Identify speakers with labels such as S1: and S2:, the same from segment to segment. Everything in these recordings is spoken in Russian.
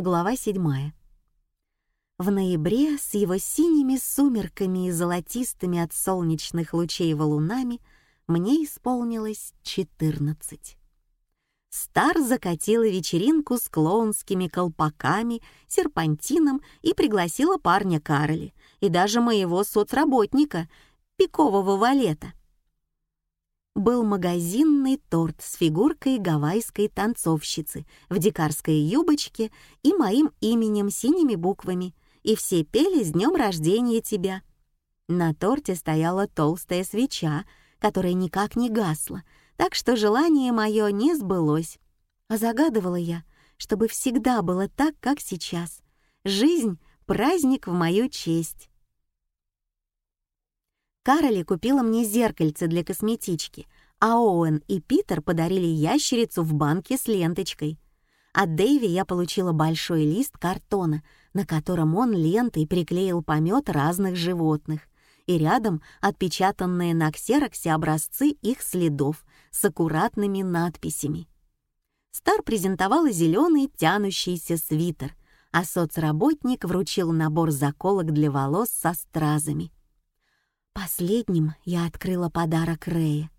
S1: Глава 7. В ноябре с его синими сумерками и золотистыми от солнечных лучей валунами мне исполнилось 14. Стар закатила вечеринку с клоунскими колпаками, серпантином и пригласила парня Кароли и даже моего соцработника, пикового валета. Был магазинный торт с фигуркой гавайской танцовщицы в дикарской юбочке и моим именем синими буквами, и все пели «С днем рождения тебя». На торте стояла толстая свеча, которая никак не гасла, так что желание мое не сбылось. А загадывала я, чтобы всегда было так, как сейчас. Жизнь — праздник в мою честь. Кароли купила мне зеркальце для косметички, а Оуэн и Питер подарили ящерицу в банке с ленточкой. От Дэйви я получила большой лист картона, на котором он лентой приклеил помет разных животных и рядом отпечатанные на ксероксе образцы их следов с аккуратными надписями. Стар презентовала зеленый тянущийся свитер, а соцработник вручил набор заколок для волос со стразами. Последним я открыла подарок Рэя.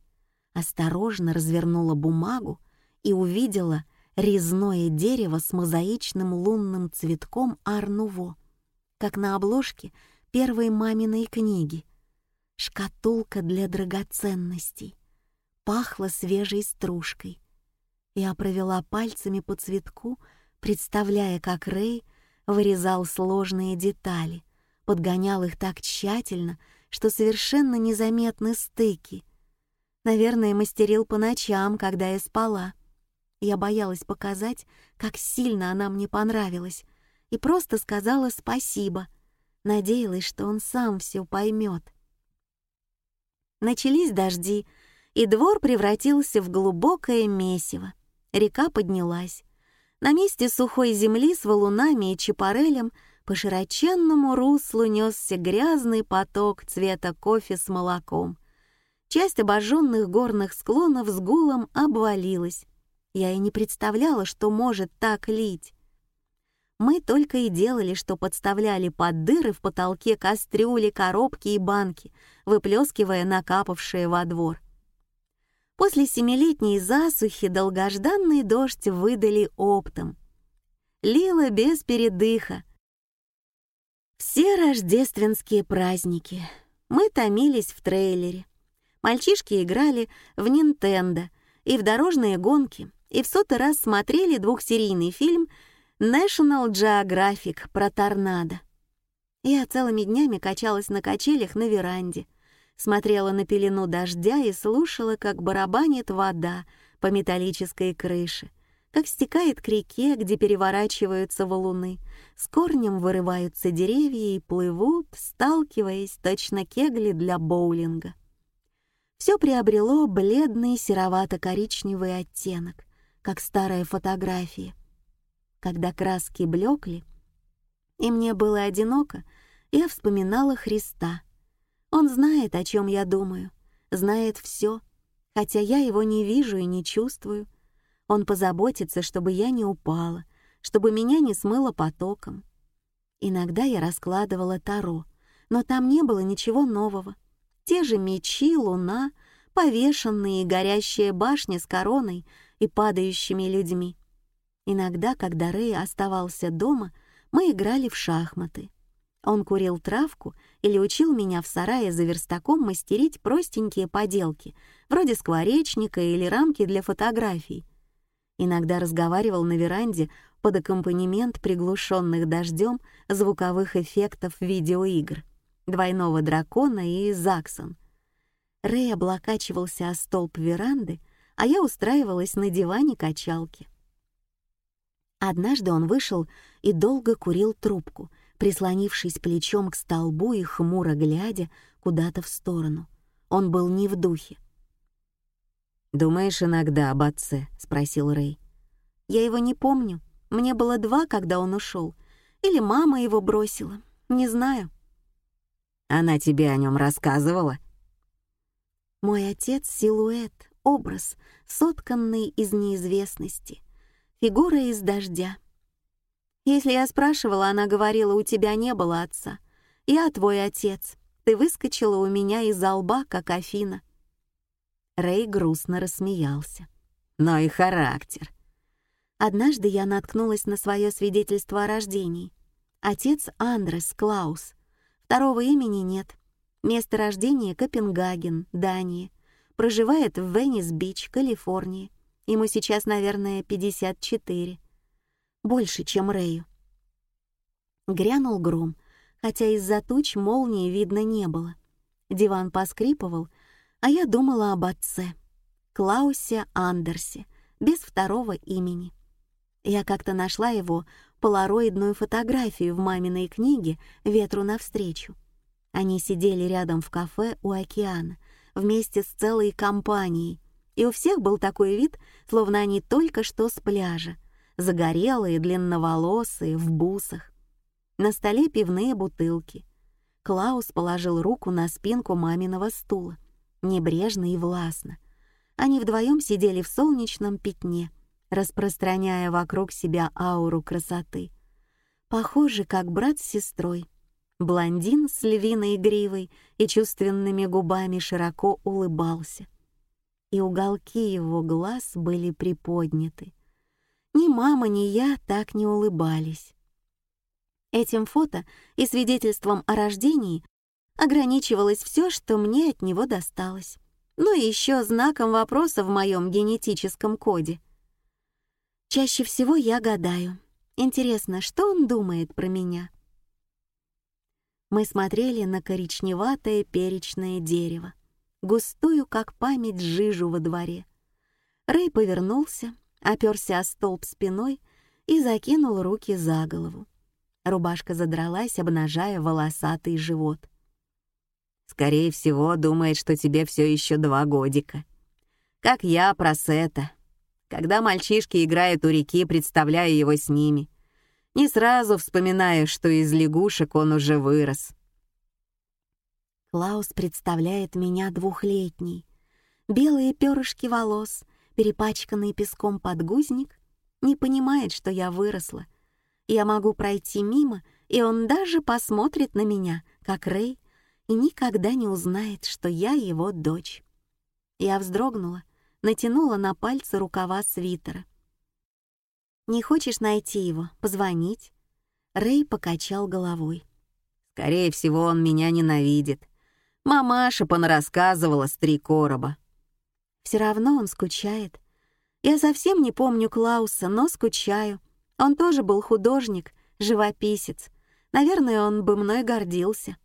S1: Осторожно развернула бумагу и увидела резное дерево с мозаичным лунным цветком Арнуво, как на обложке первой маминой книги. Шкатулка для драгоценностей. Пахло свежей стружкой. Я провела пальцами по цветку, представляя, как Рэй вырезал сложные детали, подгонял их так тщательно, что совершенно незаметны стыки. Наверное, мастерил по ночам, когда я спала. Я боялась показать, как сильно она мне понравилась, и просто сказала спасибо — надеялась, что он сам все поймет. Начались дожди, и двор превратился в глубокое месиво. Река поднялась. На месте сухой земли с валунами и чапарелем по широченному руслу несся грязный поток цвета кофе с молоком. Часть обожженных горных склонов с гулом обвалилась. Я и не представляла, что может так лить. Мы только и делали, что подставляли под дыры в потолке кастрюли, коробки и банки, выплескивая накапавшие во двор. После семилетней засухи долгожданный дождь выдали оптом. Лило без передыха. Все рождественские праздники. Мы томились в трейлере. Мальчишки играли в Нинтендо и в дорожные гонки, и в сотый раз смотрели двухсерийный фильм — National Geographic про торнадо. Я целыми днями качалась на качелях на веранде, смотрела на пелену дождя и слушала, как барабанит вода по металлической крыше, как стекает к реке, где переворачиваются валуны, с корнем вырываются деревья и плывут, сталкиваясь, точно кегли для боулинга. Все приобрело бледный серовато-коричневый оттенок, как старая фотография, когда краски блекли, и мне было одиноко, я вспоминала Христа. Он знает, о чем я думаю, знает все, хотя я его не вижу и не чувствую. Он позаботится, чтобы я не упала, чтобы меня не смыло потоком. Иногда я раскладывала таро, но там не было ничего нового. Те же мечи, луна, повешенные и горящая башня с короной и падающими людьми. Иногда, когда Рэй оставался дома, мы играли в шахматы. Он курил травку или учил меня в сарае за верстаком мастерить простенькие поделки, вроде скворечника или рамки для фотографий. Иногда разговаривал на веранде под аккомпанемент приглушенных дождем звуковых эффектов видеоигр, двойного дракона и Заксон. Рэй облокачивался о столб веранды, а я устраивалась на диване качалки. Однажды он вышел и долго курил трубку, прислонившись плечом к столбу и хмуро глядя куда-то в сторону. Он был не в духе. «Думаешь иногда об отце?» — спросил Рэй. «Я его не помню. Мне было два, когда он ушел. Или мама его бросила. Не знаю». «Она тебе о нем рассказывала?» «Мой отец — силуэт, образ, сотканный из неизвестности» фигура из дождя. Если я спрашивала, она говорила, у тебя не было отца. Я твой отец. Ты выскочила у меня из-за как Афина. Рэй грустно рассмеялся. Но и характер. Однажды я наткнулась на свое свидетельство о рождении. Отец Андрес Клаус. Второго имени нет. Место рождения — Копенгаген, Дания. Проживает в Веннис-Бич, Калифорния. Ему сейчас, наверное, 54. Больше, чем Рэю. Грянул гром, хотя из-за туч молнии видно не было. Диван поскрипывал, а я думала об отце. Клаусе Андерсе, без второго имени. Я как-то нашла его полароидную фотографию в маминой книге «Ветру навстречу». Они сидели рядом в кафе у океана, вместе с целой компанией, и у всех был такой вид, словно они только что с пляжа, загорелые, длинноволосые, в бусах. На столе пивные бутылки. Клаус положил руку на спинку маминого стула, небрежно и властно. Они вдвоем сидели в солнечном пятне — распространяя вокруг себя ауру красоты. Похожи, как брат с сестрой. Блондин с львиной гривой и чувственными губами широко улыбался. И уголки его глаз были приподняты. Ни мама, ни я так не улыбались. Этим фото и свидетельством о рождении ограничивалось все, что мне от него досталось. Ну и еще знаком вопроса в моем генетическом коде — Чаще всего я гадаю. Интересно, что он думает про меня? Мы смотрели на коричневатое перечное дерево, густую, как память, жижу во дворе. Рэй повернулся, оперся о столб спиной и закинул руки за голову. Рубашка задралась, обнажая волосатый живот. «Скорее всего, думает, что тебе все еще два годика. Как я про Сета», когда мальчишки играют у реки, представляю его с ними. Не сразу вспоминаю, что из лягушек он уже вырос. Клаус представляет меня двухлетней. Белые перышки волос, перепачканный песком подгузник, не понимает, что я выросла. Я могу пройти мимо, и он даже посмотрит на меня, как Рэй, и никогда не узнает, что я его дочь. Я вздрогнула, натянула на пальцы рукава свитера. «Не хочешь найти его? Позвонить?» Рэй покачал головой. «Скорее всего, он меня ненавидит. Мамаша понарассказывала с три короба». «Все равно он скучает. Я совсем не помню Клауса, но скучаю. Он тоже был художник, живописец. Наверное, он бы мной гордился».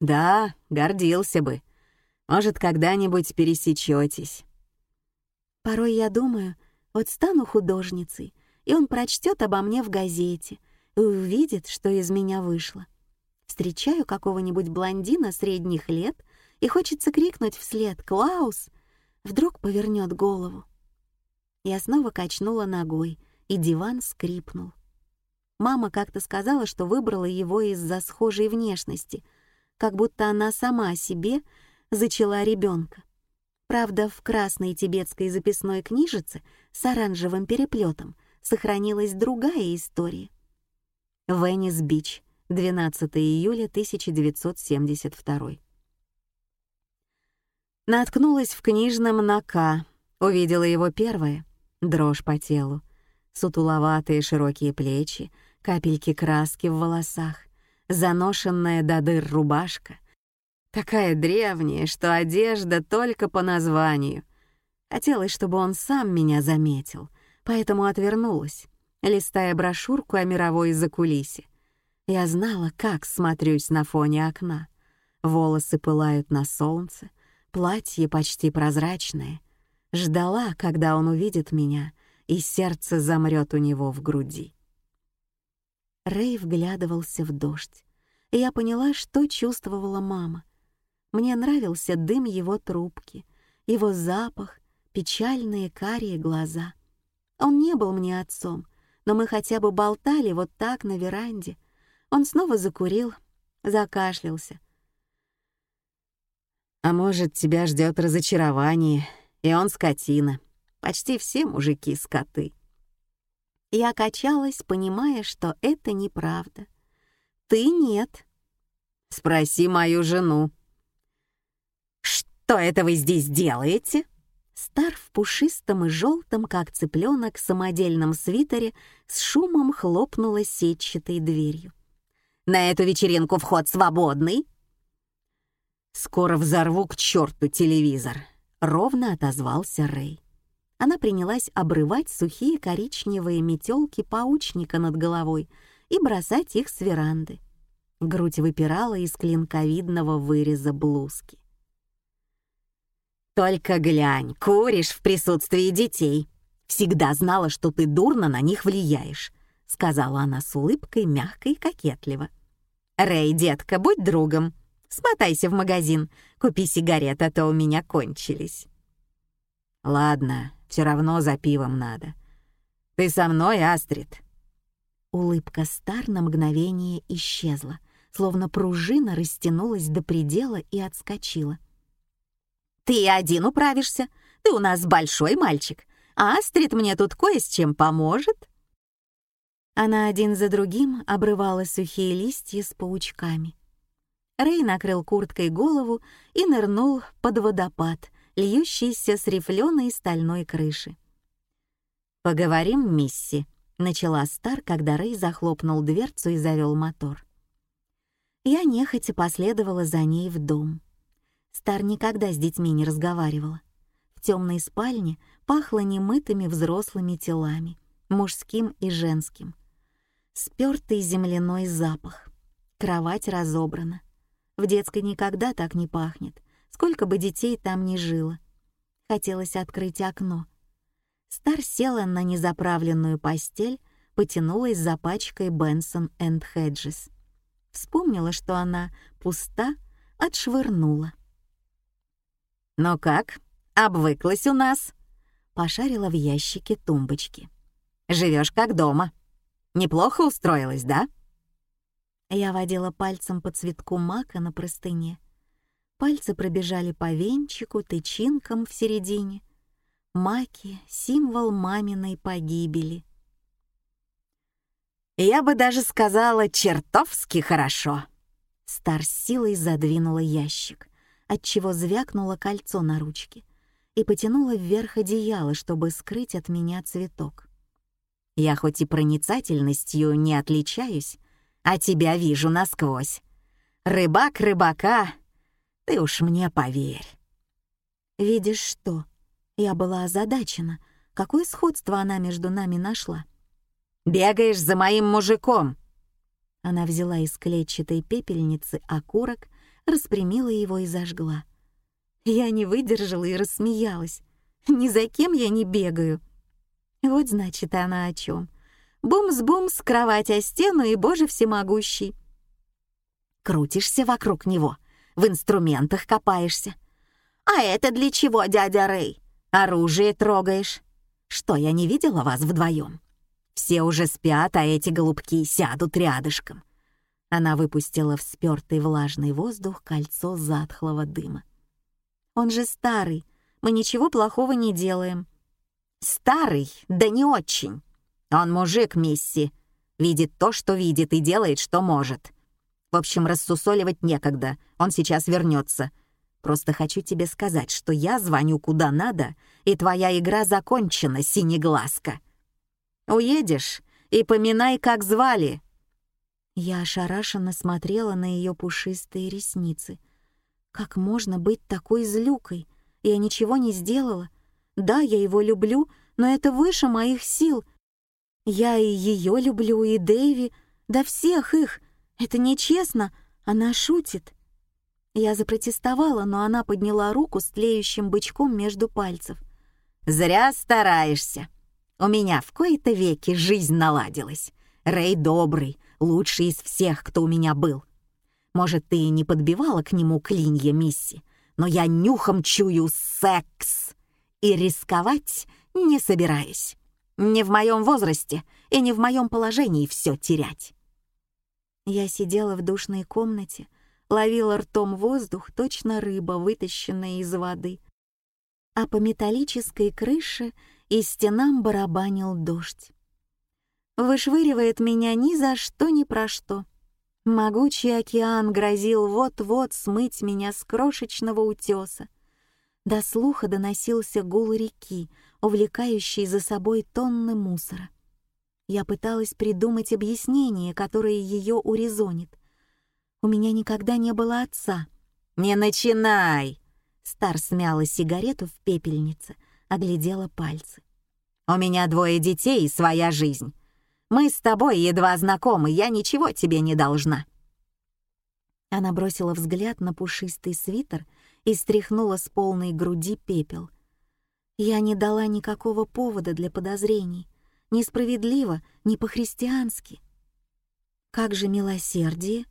S1: «Да, гордился бы. Может, когда-нибудь пересечетесь. Порой я думаю, вот стану художницей, и он прочтет обо мне в газете и увидит, что из меня вышло. Встречаю какого-нибудь блондина средних лет, и хочется крикнуть вслед «Клаус!» Вдруг повернет голову. Я снова качнула ногой, и диван скрипнул. Мама как-то сказала, что выбрала его из-за схожей внешности, как будто она сама себе зачала ребенка. Правда, в красной тибетской записной книжице с оранжевым переплетом сохранилась другая история. Веннис-Бич, 12 июля 1972. Наткнулась в книжном на К, увидела его первое, дрожь по телу, сутуловатые широкие плечи, капельки краски в волосах, заношенная до дыр рубашка, Такая древняя, что одежда только по названию. Хотелось, чтобы он сам меня заметил, поэтому отвернулась, листая брошюрку о мировой закулисе. Я знала, как смотрюсь на фоне окна. Волосы пылают на солнце, платье почти прозрачное. Ждала, когда он увидит меня, и сердце замрет у него в груди. Рэй вглядывался в дождь, и я поняла, что чувствовала мама — мне нравился дым его трубки, его запах, печальные карие глаза. Он не был мне отцом, но мы хотя бы болтали вот так на веранде. Он снова закурил, закашлялся. «А может, тебя ждет разочарование, и он скотина. Почти все мужики — скоты». Я качалась, понимая, что это неправда. «Ты нет».
S2: «Спроси мою жену». «Что это вы здесь делаете?»
S1: Стар в пушистом и желтом, как цыпленок, самодельном свитере с шумом хлопнула сетчатой дверью.
S2: «На эту вечеринку вход свободный?» «Скоро взорву к черту телевизор», — ровно отозвался Рэй.
S1: Она принялась обрывать сухие коричневые метелки паучника над головой и бросать их с веранды. Грудь выпирала из клинковидного выреза блузки.
S2: «Только глянь, куришь в присутствии детей. Всегда знала, что ты дурно на них влияешь», — сказала она с улыбкой, мягко и кокетливо. «Рэй, детка, будь другом. Смотайся в магазин, купи сигарет, а то у меня кончились». «Ладно, все равно за пивом надо. Ты со мной, Астрид?»
S1: Улыбка Стар на мгновение исчезла, словно пружина растянулась до предела и отскочила.
S2: «Ты один управишься. Ты у нас большой мальчик. А Астрид мне тут кое с чем поможет».
S1: Она один за другим обрывала сухие листья с паучками. Рэй накрыл курткой голову и нырнул под водопад, льющийся с рифленой стальной крыши.
S2: «Поговорим, мисси», — начала Стар, когда Рэй захлопнул дверцу и завел мотор.
S1: Я нехотя последовала за ней в дом. Стар никогда с детьми не разговаривала. В темной спальне пахло немытыми взрослыми телами, мужским и женским. Спёртый земляной запах. Кровать разобрана. В детской никогда так не пахнет, сколько бы детей там ни жило. Хотелось открыть окно. Стар села на незаправленную постель, потянулась за пачкой Бенсон энд Хеджес. Вспомнила, что она пуста, отшвырнула.
S2: «Ну как, обвыклась у нас?»
S1: Пошарила в ящике тумбочки.
S2: Живешь как дома. Неплохо устроилась, да?»
S1: Я водила пальцем по цветку мака на простыне. Пальцы пробежали по венчику, тычинкам в середине. Маки — символ маминой погибели.
S2: «Я бы даже сказала, чертовски хорошо!»
S1: Стар силой задвинула ящик отчего звякнуло кольцо на ручке, и потянула вверх одеяло, чтобы скрыть от меня цветок.
S2: «Я хоть и проницательностью не отличаюсь, а тебя вижу насквозь. Рыбак рыбака, ты уж мне поверь».
S1: «Видишь что?» Я была озадачена. Какое сходство она между нами нашла?
S2: «Бегаешь за моим мужиком!»
S1: Она взяла из клетчатой пепельницы окурок распрямила его и зажгла. Я не выдержала и рассмеялась. Ни за кем я не бегаю. Вот значит она о чем. Бумс-бумс, кровать о стену и боже всемогущий.
S2: Крутишься вокруг него, в инструментах копаешься. А это для чего, дядя Рэй? Оружие трогаешь. Что, я не видела вас вдвоем? Все уже спят, а эти голубки сядут рядышком. Она выпустила в спёртый влажный воздух кольцо затхлого дыма.
S1: «Он же старый, мы ничего плохого не делаем».
S2: «Старый? Да не очень. Он мужик, мисси. Видит то, что видит, и делает, что может. В общем, рассусоливать некогда, он сейчас вернется. Просто хочу тебе сказать, что я звоню куда надо, и твоя игра закончена, синеглазка. Уедешь и поминай, как звали,
S1: я ошарашенно смотрела на ее пушистые ресницы. Как можно быть такой злюкой? Я ничего не сделала. Да, я его люблю, но это выше моих сил. Я и ее люблю, и Дэйви, да всех их. Это нечестно, она шутит. Я запротестовала, но она подняла руку с тлеющим бычком между пальцев.
S2: «Зря стараешься. У меня в кои-то веки жизнь наладилась. Рэй добрый, лучший из всех, кто у меня был. Может, ты не подбивала к нему клинья, Мисси, но я нюхом чую секс и рисковать не собираюсь. Не в моем возрасте и не в моем положении все терять.
S1: Я сидела в душной комнате, ловила ртом воздух, точно рыба, вытащенная из воды. А по металлической крыше и стенам барабанил дождь. Вышвыривает меня ни за что ни про что. Могучий океан грозил вот-вот смыть меня с крошечного утеса. До слуха доносился гул реки, увлекающий за собой тонны мусора. Я пыталась придумать объяснение, которое ее урезонит. У меня никогда не было отца.
S2: «Не начинай!» Стар смяла сигарету в пепельнице, оглядела пальцы. «У меня двое детей и своя жизнь. Мы с тобой едва знакомы, я ничего тебе не должна».
S1: Она бросила взгляд на пушистый свитер и стряхнула с полной груди пепел. Я не дала никакого повода для подозрений. Несправедливо, не по-христиански. Как же милосердие!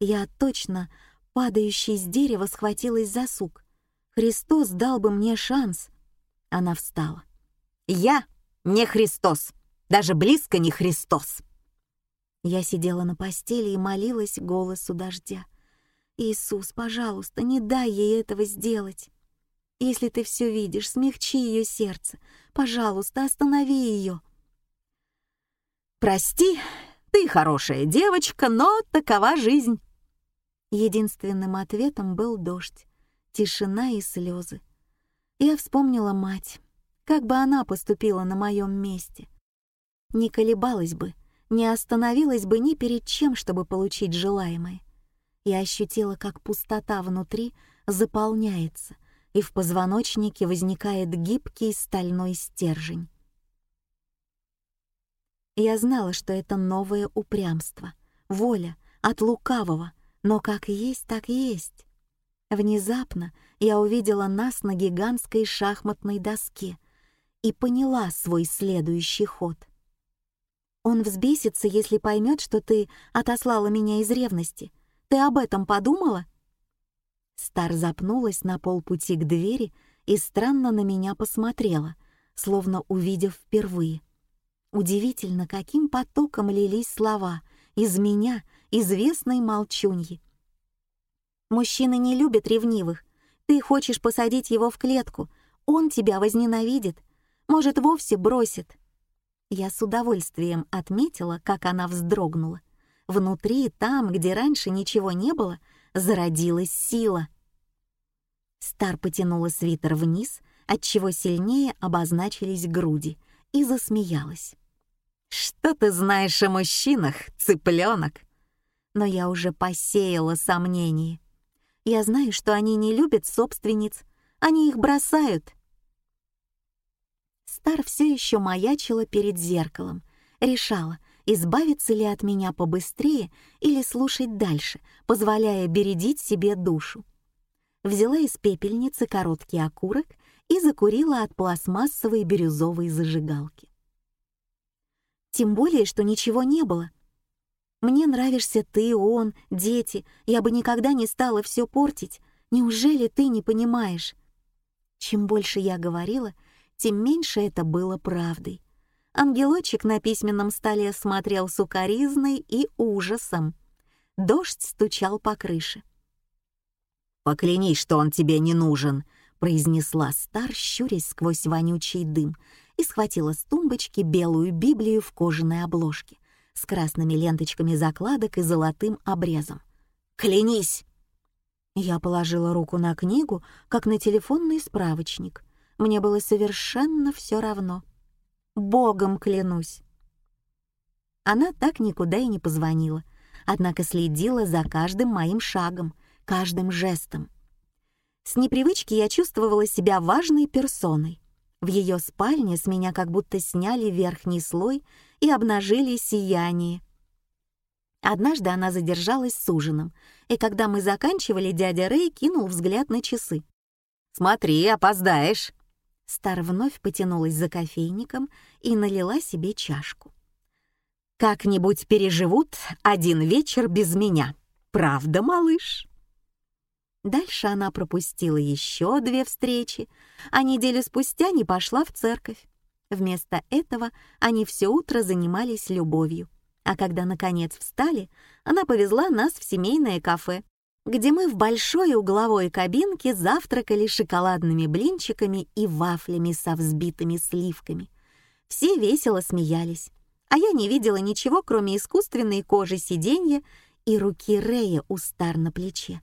S1: Я точно, падающий с дерева, схватилась за сук. Христос дал бы мне шанс. Она встала.
S2: «Я не Христос!» Даже близко не Христос.
S1: Я сидела на постели и молилась голосу дождя. «Иисус, пожалуйста, не дай ей этого сделать. Если ты все видишь, смягчи ее сердце. Пожалуйста, останови ее».
S2: «Прости, ты хорошая девочка, но такова жизнь».
S1: Единственным ответом был дождь, тишина и слезы. Я вспомнила мать, как бы она поступила на моем месте — не колебалась бы, не остановилась бы ни перед чем, чтобы получить желаемое. Я ощутила, как пустота внутри заполняется, и в позвоночнике возникает гибкий стальной стержень. Я знала, что это новое упрямство, воля от лукавого, но как есть, так есть. Внезапно я увидела нас на гигантской шахматной доске и поняла свой следующий ход — он взбесится, если поймет, что ты отослала меня из ревности. Ты об этом подумала?» Стар запнулась на полпути к двери и странно на меня посмотрела, словно увидев впервые. Удивительно, каким потоком лились слова из меня, известной молчуньи. «Мужчины не любят ревнивых. Ты хочешь посадить его в клетку. Он тебя возненавидит. Может, вовсе бросит. Я с удовольствием отметила, как она вздрогнула. Внутри, там, где раньше ничего не было, зародилась сила. Стар потянула свитер вниз, отчего сильнее обозначились груди, и засмеялась.
S2: «Что ты знаешь о мужчинах, цыпленок?»
S1: Но я уже посеяла сомнения. Я знаю, что они не любят собственниц, они их бросают. Стар все еще маячила перед зеркалом, решала, избавиться ли от меня побыстрее или слушать дальше, позволяя бередить себе душу. Взяла из пепельницы короткий окурок и закурила от пластмассовой бирюзовой зажигалки. Тем более, что ничего не было. Мне нравишься ты, он, дети. Я бы никогда не стала все портить. Неужели ты не понимаешь? Чем больше я говорила, тем меньше это было правдой. Ангелочек на письменном столе смотрел с укоризной и ужасом. Дождь стучал по крыше.
S2: «Поклянись, что он тебе не нужен», — произнесла Стар, щурясь сквозь вонючий дым, и схватила с тумбочки белую Библию в кожаной обложке с красными ленточками закладок и золотым обрезом. «Клянись!»
S1: Я положила руку на книгу, как на телефонный справочник. Мне было совершенно все равно. Богом клянусь. Она так никуда и не позвонила, однако следила за каждым моим шагом, каждым жестом. С непривычки я чувствовала себя важной персоной. В ее спальне с меня как будто сняли верхний слой и обнажили сияние. Однажды она задержалась с ужином, и когда мы заканчивали, дядя Рэй кинул взгляд на часы.
S2: «Смотри, опоздаешь!»
S1: Стар вновь потянулась за кофейником и налила себе чашку.
S2: «Как-нибудь переживут один вечер без меня. Правда, малыш?»
S1: Дальше она пропустила еще две встречи, а неделю спустя не пошла в церковь. Вместо этого они все утро занимались любовью. А когда, наконец, встали, она повезла нас в семейное кафе, где мы в большой угловой кабинке завтракали шоколадными блинчиками и вафлями со взбитыми сливками. Все весело смеялись, а я не видела ничего, кроме искусственной кожи сиденья и руки Рэя у стар на плече.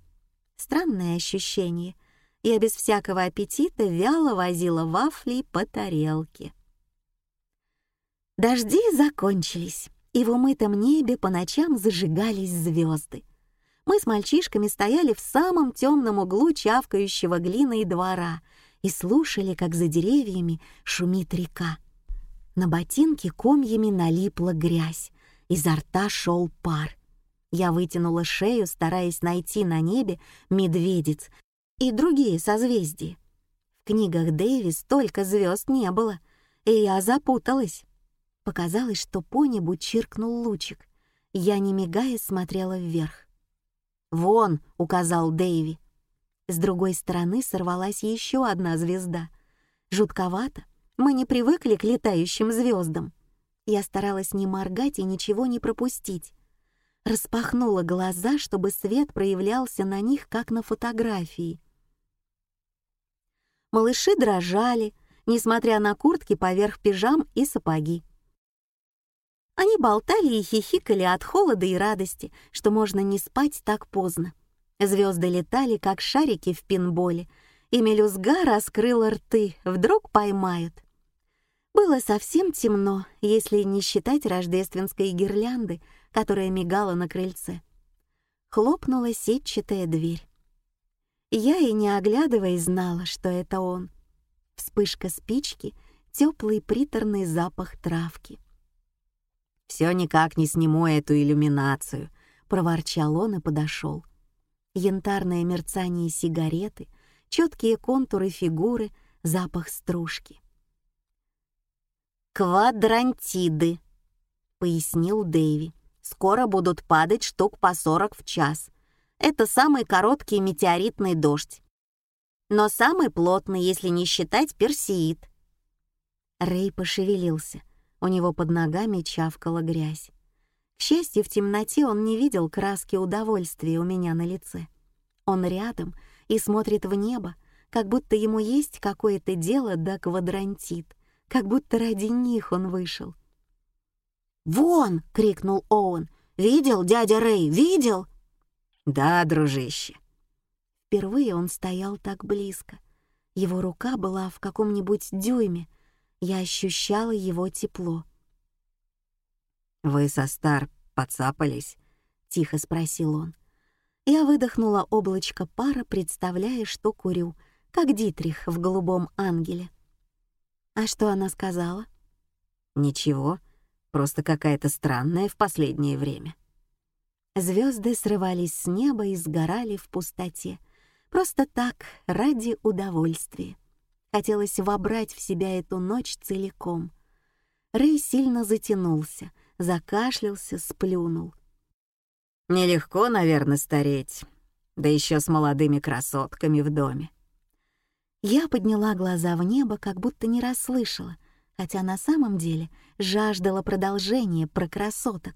S1: Странное ощущение. Я без всякого аппетита вяло возила вафли по тарелке. Дожди закончились, и в умытом небе по ночам зажигались звезды. Мы с мальчишками стояли в самом темном углу чавкающего глины и двора и слушали, как за деревьями шумит река. На ботинке комьями налипла грязь, изо рта шел пар. Я вытянула шею, стараясь найти на небе медведец и другие созвездия. В книгах Дэви столько звезд не было, и я запуталась. Показалось, что по небу чиркнул лучик. Я, не мигая, смотрела вверх. «Вон!» — указал Дэйви. С другой стороны сорвалась еще одна звезда. Жутковато. Мы не привыкли к летающим звездам. Я старалась не моргать и ничего не пропустить. Распахнула глаза, чтобы свет проявлялся на них, как на фотографии. Малыши дрожали, несмотря на куртки поверх пижам и сапоги. Они болтали и хихикали от холода и радости, что можно не спать так поздно. Звезды летали, как шарики в пинболе, и мелюзга раскрыла рты, вдруг поймают. Было совсем темно, если не считать рождественской гирлянды, которая мигала на крыльце. Хлопнула сетчатая дверь. Я и не оглядываясь знала, что это он. Вспышка спички, теплый приторный запах травки.
S2: «Все никак не сниму эту иллюминацию», — проворчал он и подошел.
S1: Янтарное мерцание сигареты, четкие контуры фигуры, запах стружки.
S2: «Квадрантиды», — пояснил Дэйви. «Скоро будут падать штук по сорок в час. Это самый короткий метеоритный дождь. Но самый плотный, если не считать персеид».
S1: Рэй пошевелился — у него под ногами чавкала грязь. К счастью, в темноте он не видел краски удовольствия у меня на лице. Он рядом и смотрит в небо, как будто ему есть какое-то дело до квадрантит, как будто ради них он вышел.
S2: «Вон!» — крикнул Оуэн. «Видел, дядя Рэй, видел?» «Да, дружище».
S1: Впервые он стоял так близко. Его рука была в каком-нибудь дюйме, я ощущала его тепло.
S2: «Вы со Стар подцапались?» — тихо спросил он.
S1: Я выдохнула облачко пара, представляя, что курю, как Дитрих в «Голубом ангеле». А что она сказала?
S2: «Ничего, просто какая-то странная в последнее время».
S1: Звезды срывались с неба и сгорали в пустоте. Просто так, ради удовольствия. Хотелось вобрать в себя эту ночь целиком. Рэй сильно затянулся, закашлялся, сплюнул.
S2: «Нелегко, наверное, стареть, да еще с молодыми красотками в доме».
S1: Я подняла глаза в небо, как будто не расслышала, хотя на самом деле жаждала продолжения про красоток,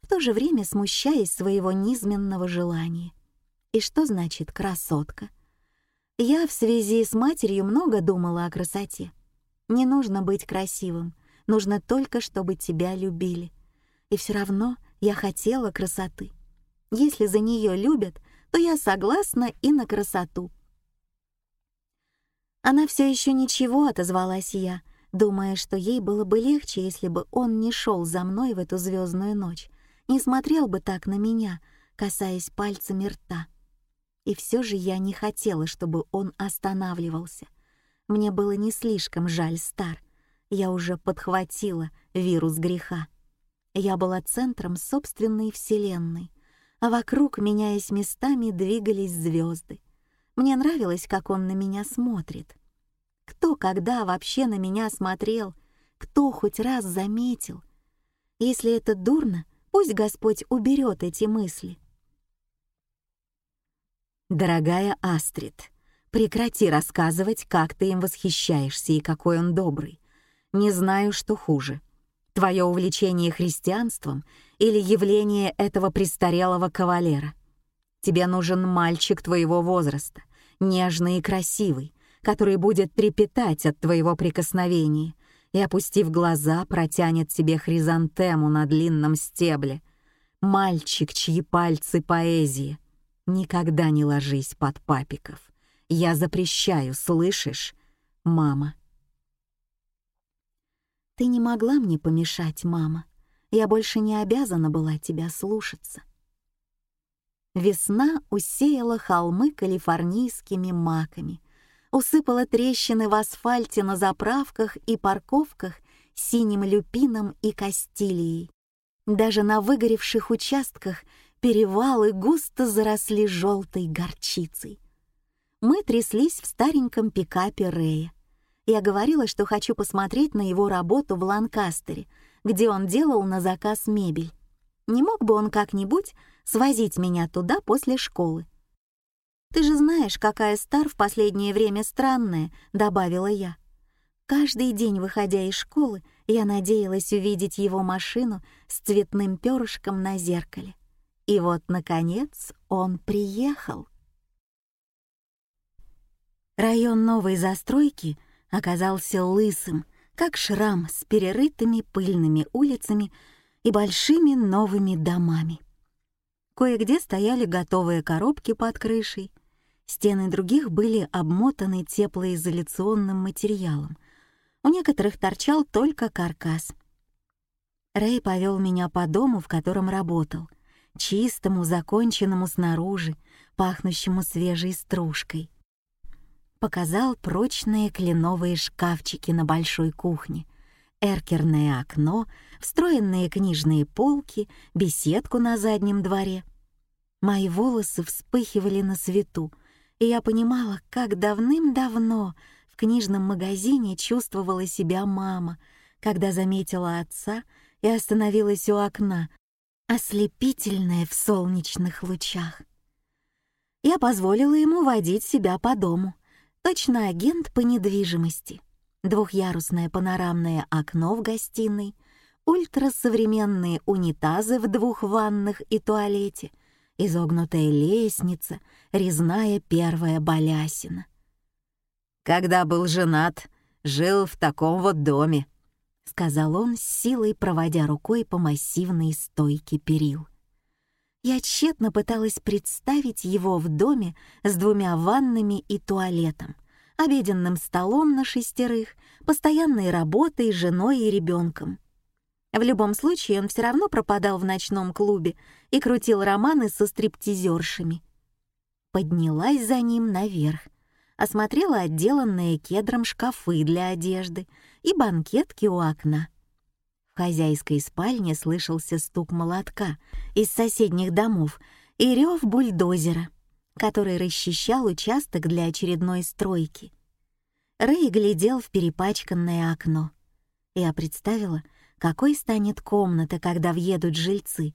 S1: в то же время смущаясь своего низменного желания. И что значит «красотка»? Я в связи с матерью много думала о красоте. Не нужно быть красивым, нужно только, чтобы тебя любили. И все равно я хотела красоты. Если за нее любят, то я согласна и на красоту. Она все еще ничего, отозвалась я, думая, что ей было бы легче, если бы он не шел за мной в эту звездную ночь, не смотрел бы так на меня, касаясь пальцами рта. И все же я не хотела, чтобы он останавливался. Мне было не слишком жаль Стар. Я уже подхватила вирус греха. Я была центром собственной вселенной, а вокруг, меняясь местами, двигались звезды. Мне нравилось, как он на меня смотрит. Кто когда вообще на меня смотрел? Кто хоть раз заметил? Если это дурно, пусть Господь уберет эти мысли.
S2: «Дорогая Астрид, прекрати рассказывать, как ты им восхищаешься и какой он добрый. Не знаю, что хуже. Твое увлечение христианством или явление этого престарелого кавалера. Тебе нужен мальчик твоего возраста, нежный и красивый, который будет трепетать от твоего прикосновения, и, опустив глаза, протянет себе хризантему на длинном стебле. Мальчик, чьи пальцы поэзии. Никогда не ложись под папиков. Я запрещаю, слышишь? Мама.
S1: Ты не могла мне помешать, мама. Я больше не обязана была тебя слушаться. Весна усеяла холмы калифорнийскими маками, усыпала трещины в асфальте на заправках и парковках синим люпином и кастилией. Даже на выгоревших участках перевалы густо заросли желтой горчицей. Мы тряслись в стареньком пикапе Рэя. Я говорила, что хочу посмотреть на его работу в Ланкастере, где он делал на заказ мебель. Не мог бы он как-нибудь свозить меня туда после школы. «Ты же знаешь, какая Стар в последнее время странная», — добавила я. Каждый день, выходя из школы, я надеялась увидеть его машину с цветным перышком на зеркале. И вот, наконец, он приехал. Район новой застройки оказался лысым, как шрам с перерытыми пыльными улицами и большими новыми домами. Кое-где стояли готовые коробки под крышей. Стены других были обмотаны теплоизоляционным материалом. У некоторых торчал только каркас. Рэй повел меня по дому, в котором работал, чистому, законченному снаружи, пахнущему свежей стружкой. Показал прочные кленовые шкафчики на большой кухне, эркерное окно, встроенные книжные полки, беседку на заднем дворе. Мои волосы вспыхивали на свету, и я понимала, как давным-давно в книжном магазине чувствовала себя мама, когда заметила отца и остановилась у окна, ослепительная в солнечных лучах. Я позволила ему водить себя по дому, точно агент по недвижимости двухъярусное панорамное окно в гостиной, ультрасовременные унитазы в двух ваннах и туалете, изогнутая лестница, резная первая балясина.
S2: «Когда был женат, жил в таком вот доме», — сказал он с силой, проводя рукой по массивной стойке перил.
S1: Я тщетно пыталась представить его в доме с двумя ваннами и туалетом — обеденным столом на шестерых, постоянной работой, женой и ребенком. В любом случае он все равно пропадал в ночном клубе и крутил романы со стриптизершами. Поднялась за ним наверх, осмотрела отделанные кедром шкафы для одежды и банкетки у окна. В хозяйской спальне слышался стук молотка из соседних домов и рев бульдозера — который расчищал участок для очередной стройки. Рэй глядел в перепачканное окно. Я представила, какой станет комната, когда въедут жильцы.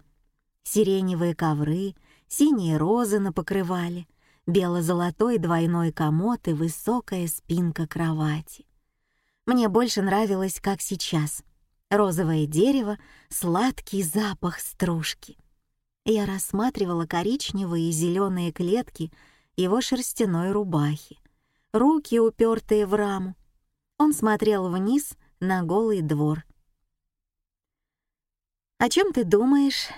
S1: Сиреневые ковры, синие розы на покрывале, бело-золотой двойной комод и высокая спинка кровати. Мне больше нравилось, как сейчас. Розовое дерево, сладкий запах стружки. Я рассматривала коричневые и зеленые клетки его шерстяной рубахи, руки, упертые в раму. Он смотрел вниз на голый двор. «О чем ты думаешь?»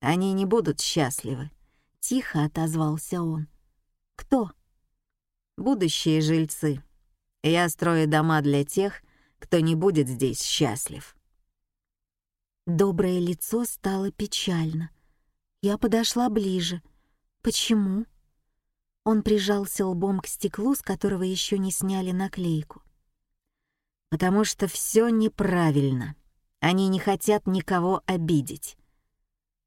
S2: «Они не будут счастливы», — тихо отозвался он.
S1: «Кто?»
S2: «Будущие жильцы. Я строю дома для тех, кто не будет здесь счастлив».
S1: Доброе лицо стало печально. Я подошла ближе. Почему? Он прижался лбом к стеклу, с которого еще не сняли наклейку.
S2: «Потому что все неправильно. Они не хотят никого обидеть».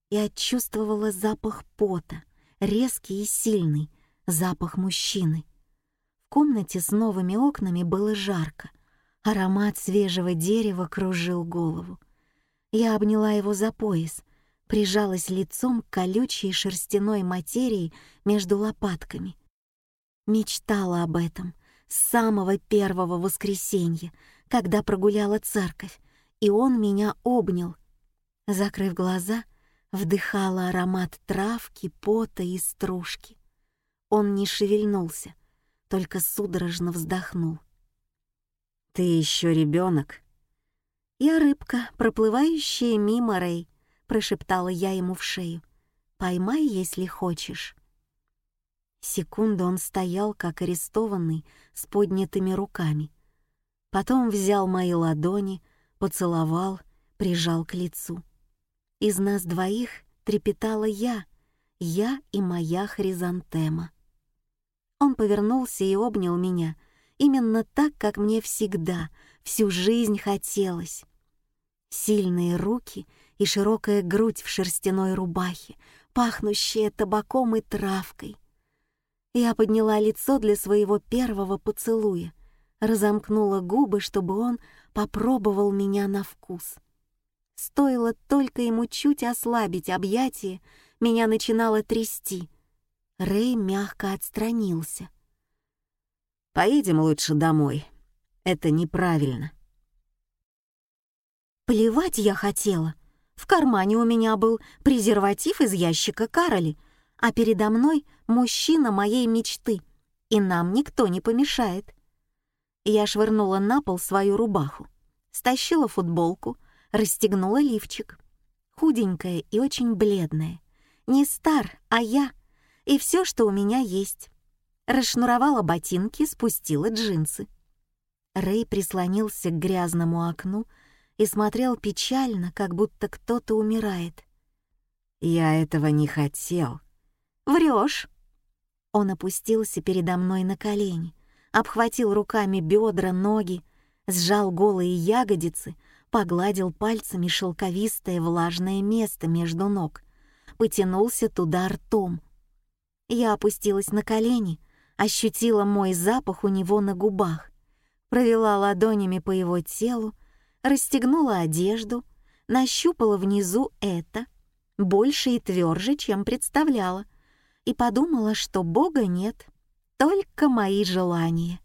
S1: Я чувствовала запах пота, резкий и сильный, запах мужчины. В комнате с новыми окнами было жарко. Аромат свежего дерева кружил голову. Я обняла его за пояс, прижалась лицом к колючей шерстяной материи между лопатками. Мечтала об этом с самого первого воскресенья, когда прогуляла церковь, и он меня обнял. Закрыв глаза, вдыхала аромат травки, пота и стружки. Он не шевельнулся, только судорожно вздохнул.
S2: «Ты еще ребенок.
S1: «Я рыбка, проплывающая мимо, Рэй», — прошептала я ему в шею. «Поймай, если хочешь». Секунду он стоял, как арестованный, с поднятыми руками. Потом взял мои ладони, поцеловал, прижал к лицу. Из нас двоих трепетала я, я и моя хризантема. Он повернулся и обнял меня, именно так, как мне всегда, всю жизнь хотелось. Сильные руки и широкая грудь в шерстяной рубахе, пахнущая табаком и травкой. Я подняла лицо для своего первого поцелуя, разомкнула губы, чтобы он попробовал меня на вкус. Стоило только ему чуть ослабить объятие, меня начинало трясти. Рэй мягко отстранился.
S2: «Поедем лучше домой. Это неправильно».
S1: Плевать я хотела. В кармане у меня был презерватив из ящика Кароли, а передо мной мужчина моей мечты, и нам никто не помешает. Я швырнула на пол свою рубаху, стащила футболку, расстегнула лифчик. Худенькая и очень бледная. Не стар, а я. И все, что у меня есть. Расшнуровала ботинки, спустила джинсы. Рэй прислонился к грязному окну, и смотрел печально, как будто кто-то умирает.
S2: «Я этого не хотел».
S1: «Врешь!» Он опустился передо мной на колени, обхватил руками бедра, ноги, сжал голые ягодицы, погладил пальцами шелковистое влажное место между ног, потянулся туда ртом. Я опустилась на колени, ощутила мой запах у него на губах, провела ладонями по его телу, расстегнула одежду, нащупала внизу это, больше и тверже, чем представляла, и подумала, что Бога нет, только мои желания.